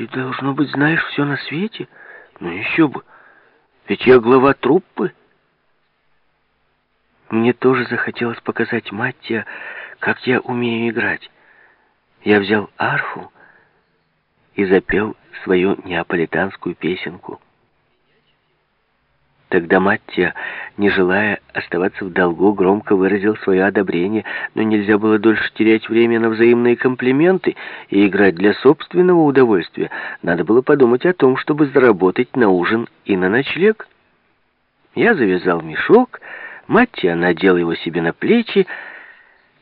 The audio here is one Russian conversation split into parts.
Ты, должно быть, знаешь все на свете? Ну еще бы. Ведь я глава труппы. Мне тоже захотелось показать Маттия, как я умею играть. Я взял арфу и запел свою неаполитанскую песенку. Тогда Маттия, не желая оставаться в долгу, громко выразил свое одобрение, но нельзя было дольше терять время на взаимные комплименты и играть для собственного удовольствия. Надо было подумать о том, чтобы заработать на ужин и на ночлег. Я завязал мешок, Маттия надел его себе на плечи.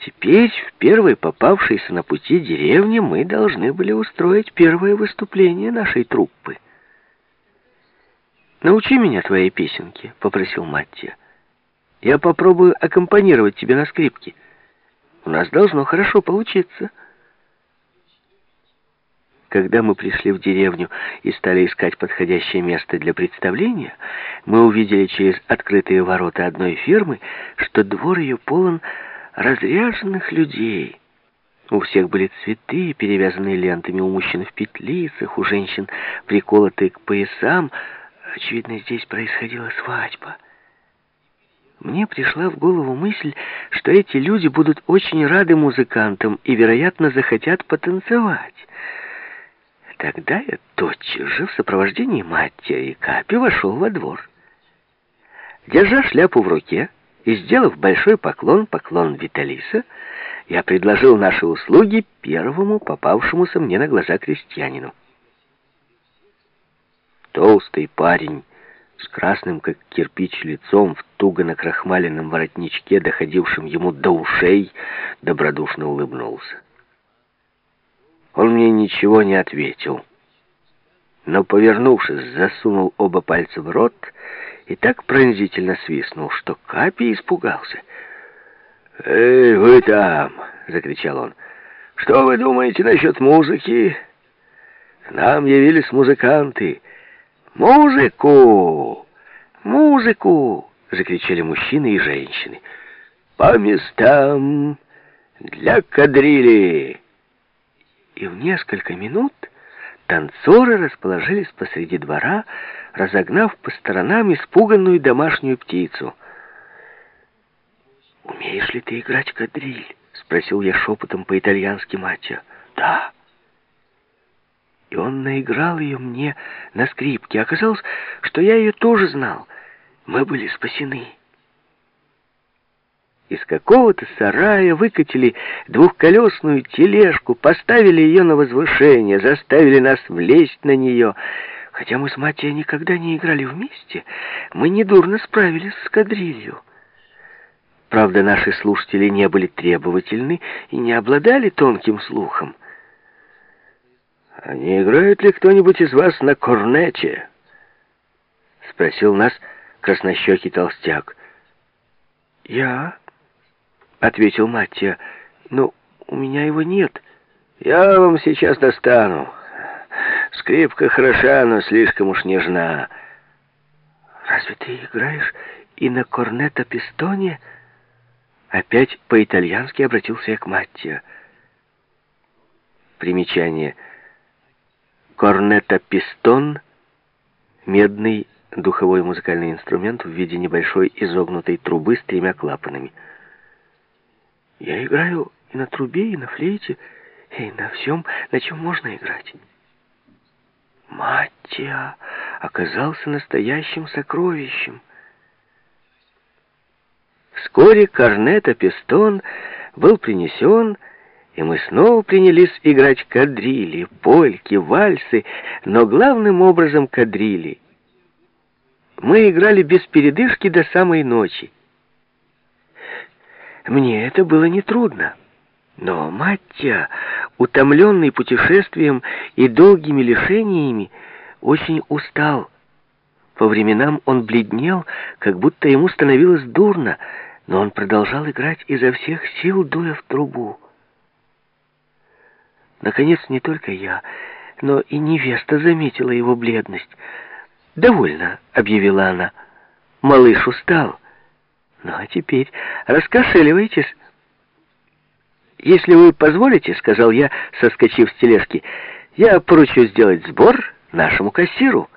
Теперь, в первой попавшейся на пути деревне, мы должны были устроить первое выступление нашей труппы. «Научи меня твоей песенке», — попросил Маттия. «Я попробую аккомпанировать тебе на скрипке. У нас должно хорошо получиться». Когда мы пришли в деревню и стали искать подходящее место для представления, мы увидели через открытые ворота одной фермы, что двор ее полон разряженных людей. У всех были цветы, перевязанные лентами, у мужчин в петлицах, у женщин приколотые к поясам — Очевидно, здесь происходила свадьба. Мне пришла в голову мысль, что эти люди будут очень рады музыкантам и, вероятно, захотят потанцевать. Тогда я тотчас же в сопровождении Маттия и Капи вошел во двор. Держа шляпу в руке и сделав большой поклон, поклон Виталиса, я предложил наши услуги первому попавшемуся мне на глаза крестьянину. Толстый парень с красным, как кирпич, лицом в туго накрахмаленном воротничке, доходившем ему до ушей, добродушно улыбнулся. Он мне ничего не ответил, но, повернувшись, засунул оба пальца в рот и так пронзительно свистнул, что Капи испугался. «Эй, вы там!» — закричал он. «Что вы думаете насчет музыки? Нам явились музыканты». «Музыку! Музыку!» — закричали мужчины и женщины. «По местам! Для кадрили!» И в несколько минут танцоры расположились посреди двора, разогнав по сторонам испуганную домашнюю птицу. «Умеешь ли ты играть кадриль?» — спросил я шепотом по-итальянски Матя. «Да». И он наиграл ее мне на скрипке. Оказалось, что я ее тоже знал. Мы были спасены. Из какого-то сарая выкатили двухколесную тележку, поставили ее на возвышение, заставили нас влезть на нее. Хотя мы с Матьей никогда не играли вместе, мы недурно справились с кадрилью. Правда, наши слушатели не были требовательны и не обладали тонким слухом. «А не играет ли кто-нибудь из вас на корнете?» — спросил нас краснощекий толстяк. «Я?» — ответил Маттия. «Но у меня его нет. Я вам сейчас достану. Скрипка хороша, но слишком уж нежна». «Разве ты играешь и на корнета-пистоне?» Опять по-итальянски обратился я к Маттия. Примечание — Корнета-пистон — медный духовой музыкальный инструмент в виде небольшой изогнутой трубы с тремя клапанами. Я играю и на трубе, и на флейте, и на всем, на чем можно играть. Маттия оказался настоящим сокровищем. Вскоре корнета-пистон был принесен и мы снова принялись играть кадрили, польки, вальсы, но главным образом кадрили. Мы играли без передышки до самой ночи. Мне это было нетрудно. Но Маття, утомленный путешествием и долгими лишениями, очень устал. По временам он бледнел, как будто ему становилось дурно, но он продолжал играть изо всех сил, дуя в трубу. Наконец, не только я, но и невеста заметила его бледность. «Довольно», — объявила она. «Малыш устал. Ну, а теперь раскошеливайтесь». «Если вы позволите», — сказал я, соскочив с тележки, — Я поручу сделать сбор нашему кассиру».